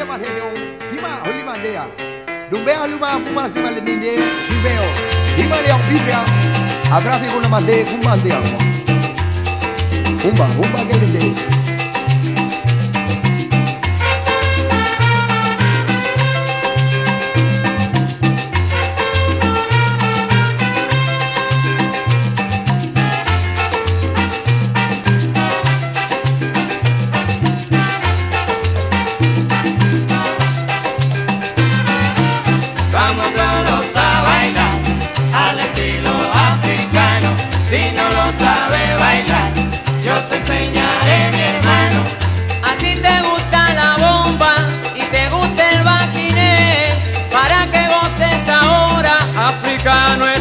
de manejo de holi mandea dumbe aluma kuma sima le minde dibeo dima le ma de, fi ma de kumandea kumba kumba de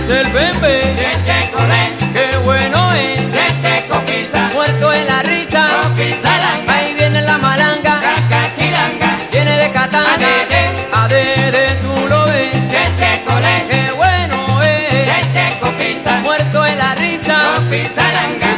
es el bebé. Cheche Qué bueno es, cheche coquisa, muerto en la risa. coquizalanga, Ahí viene la malanga, cacachilanga. viene de Catán. Adede. Adede, tú lo ves. Cheche colé, Qué bueno es, cheche coquisa, muerto en la risa. coquizalanga,